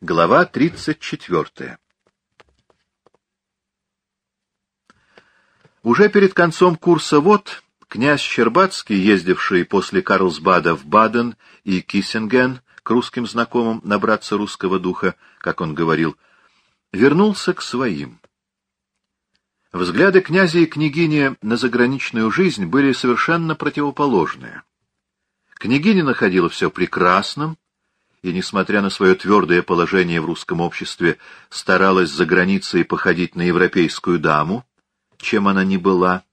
Глава 34 Уже перед концом курса вод князь Щербацкий, ездивший после Карлсбада в Баден и Киссинген к русским знакомым набраться русского духа, как он говорил, вернулся к своим. Взгляды князя и княгини на заграничную жизнь были совершенно противоположные. Княгиня находила все прекрасным, и, несмотря на свое твердое положение в русском обществе, старалась за границей походить на европейскую даму, чем она не была,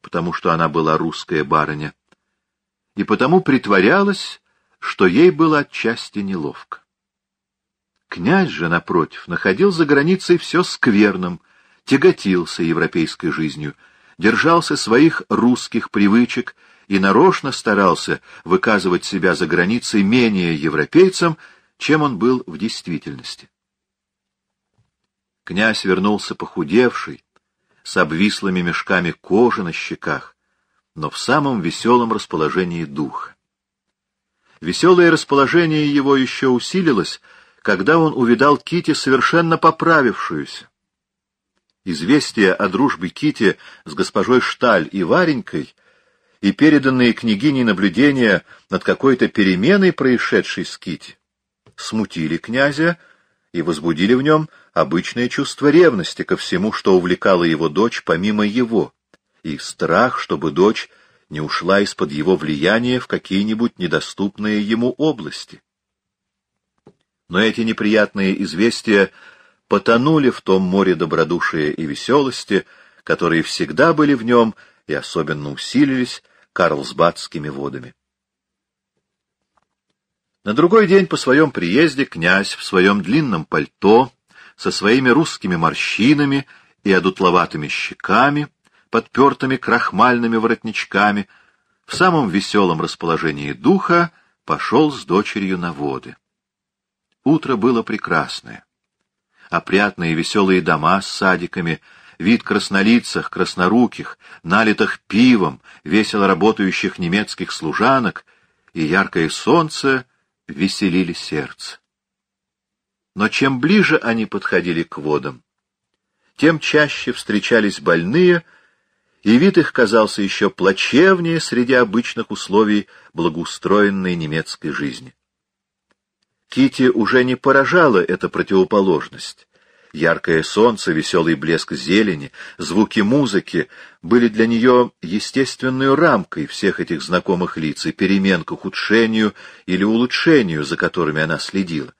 потому что она была русская барыня, и потому притворялась, что ей было отчасти неловко. Князь же, напротив, находил за границей все скверным, тяготился европейской жизнью, держался своих русских привычек и нарочно старался выказывать себя за границей менее европейцем, чем он был в действительности. Князь вернулся похудевший, с обвислыми мешками кожи на щеках, но в самом веселом расположении духа. Веселое расположение его еще усилилось, когда он увидал Кити совершенно поправившуюся. Известие о дружбе Кити с госпожой Шталь и Варенькой и переданные княгиней наблюдения над какой-то переменой, происшедшей с Кити, смутили князя и возбудили в нем обычное чувство ревности ко всему, что увлекало его дочь помимо его, и страх, чтобы дочь не ушла из-под его влияния в какие-нибудь недоступные ему области. Но эти неприятные известия потонули в том море добродушия и веселости, которые всегда были в нем и особенно усилились Карлсбадскими водами. На другой день по своем приезде князь в своем длинном пальто, со своими русскими морщинами и одутловатыми щеками, подпертыми крахмальными воротничками, в самом веселом расположении духа пошел с дочерью на воды. Утро было прекрасное. Опрятные веселые дома с садиками — вид краснолицых, красноруких, налитых пивом, весело работающих немецких служанок и яркое солнце веселили сердце. Но чем ближе они подходили к водам, тем чаще встречались больные, и вид их казался еще плачевнее среди обычных условий благоустроенной немецкой жизни. Кити уже не поражала эта противоположность. Яркое солнце, веселый блеск зелени, звуки музыки были для нее естественной рамкой всех этих знакомых лиц и перемен к ухудшению или улучшению, за которыми она следила.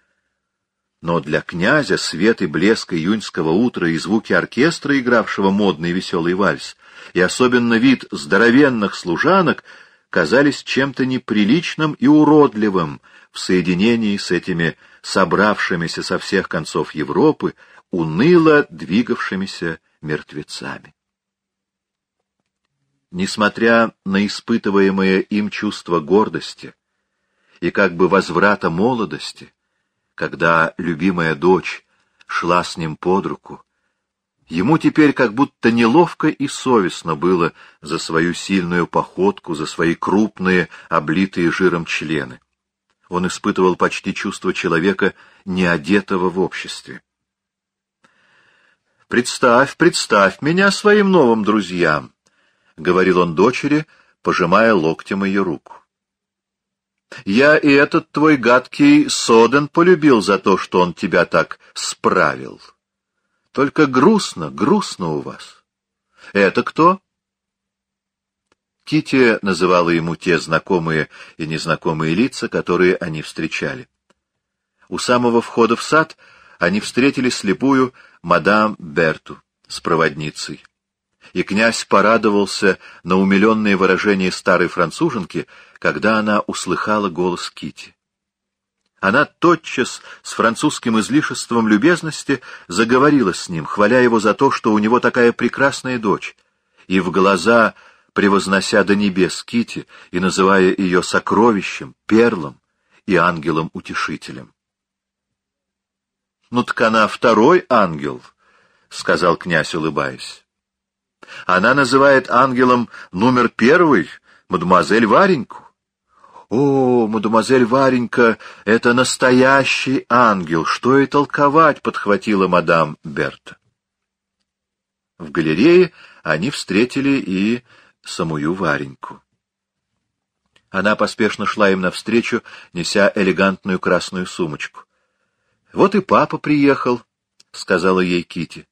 Но для князя свет и блеск июньского утра и звуки оркестра, игравшего модный веселый вальс, и особенно вид здоровенных служанок казались чем-то неприличным и уродливым в соединении с этими собравшимися со всех концов Европы, уныло двигавшимися мертвецами. Несмотря на испытываемое им чувство гордости и как бы возврата молодости, когда любимая дочь шла с ним под руку, ему теперь как будто неловко и совестно было за свою сильную походку, за свои крупные, облитые жиром члены. Он испытывал почти чувство человека, не одетого в обществе. «Представь, представь меня своим новым друзьям», — говорил он дочери, пожимая локтем ее руку. «Я и этот твой гадкий Соден полюбил за то, что он тебя так справил. Только грустно, грустно у вас. Это кто?» Кити называла ему те знакомые и незнакомые лица, которые они встречали. У самого входа в сад они встретили слепую мадам Берту с проводницей. И князь порадовался на умиленное выражение старой француженки, когда она услыхала голос Кити. Она тотчас с французским излишеством любезности заговорила с ним, хваля его за то, что у него такая прекрасная дочь, и в глаза превознося до небес Кити и называя ее сокровищем, перлом и ангелом-утешителем. Ну так она второй ангел, — сказал князь, улыбаясь. Она называет ангелом номер первый мадемуазель Вареньку. «О, мадемуазель Варенька, это настоящий ангел! Что и толковать!» — подхватила мадам Берта. В галерее они встретили и самую Вареньку. Она поспешно шла им навстречу, неся элегантную красную сумочку. — Вот и папа приехал, — сказала ей Кити.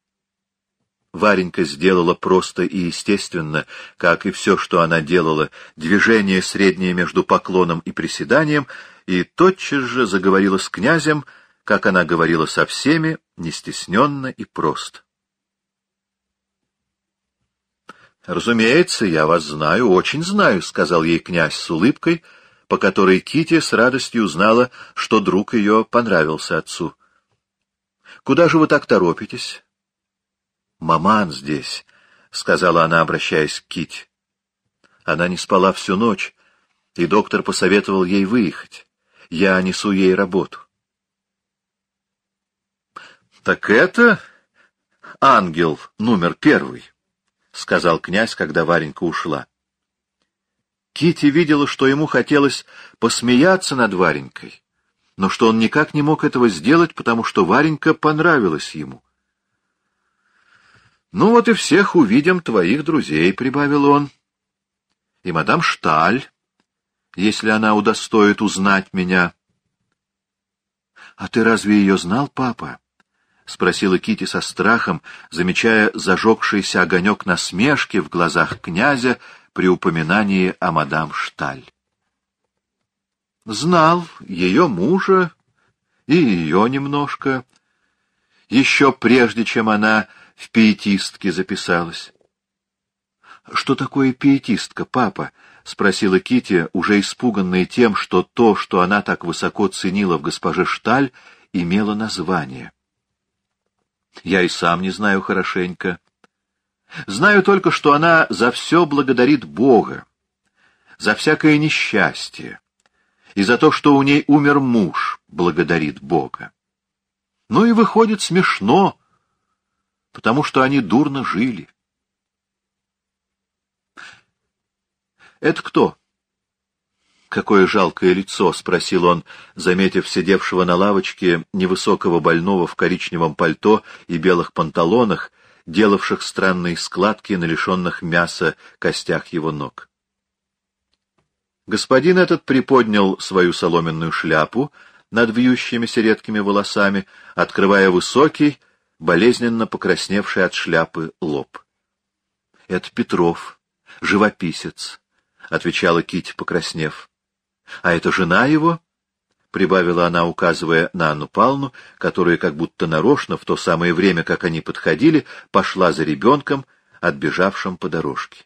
Варенька сделала просто и естественно, как и все, что она делала, движение среднее между поклоном и приседанием, и тотчас же заговорила с князем, как она говорила со всеми, нестесненно и просто. «Разумеется, я вас знаю, очень знаю», — сказал ей князь с улыбкой, по которой Кити с радостью узнала, что друг ее понравился отцу. «Куда же вы так торопитесь?» «Маман здесь», — сказала она, обращаясь к Кити. Она не спала всю ночь, и доктор посоветовал ей выехать. Я несу ей работу. «Так это ангел номер первый», — сказал князь, когда Варенька ушла. Кити видела, что ему хотелось посмеяться над Варенькой, но что он никак не мог этого сделать, потому что Варенька понравилась ему. «Ну вот и всех увидим твоих друзей», — прибавил он. «И мадам Шталь, если она удостоит узнать меня». «А ты разве ее знал, папа?» — спросила Кити со страхом, замечая зажегшийся огонек насмешки в глазах князя при упоминании о мадам Шталь. «Знал ее мужа и ее немножко, еще прежде, чем она в пиетистке записалась. — Что такое пиетистка, папа? — спросила Кити, уже испуганная тем, что то, что она так высоко ценила в госпоже Шталь, имело название. — Я и сам не знаю хорошенько. Знаю только, что она за все благодарит Бога, за всякое несчастье, и за то, что у ней умер муж, благодарит Бога. Ну и выходит смешно, потому что они дурно жили. «Это кто?» «Какое жалкое лицо!» — спросил он, заметив сидевшего на лавочке невысокого больного в коричневом пальто и белых панталонах, делавших странные складки на лишенных мяса костях его ног. Господин этот приподнял свою соломенную шляпу над вьющимися редкими волосами, открывая высокий, болезненно покрасневший от шляпы лоб. — Это Петров, живописец, — отвечала Кити, покраснев. — А это жена его? — прибавила она, указывая на Анну Павловну, которая как будто нарочно, в то самое время, как они подходили, пошла за ребенком, отбежавшим по дорожке.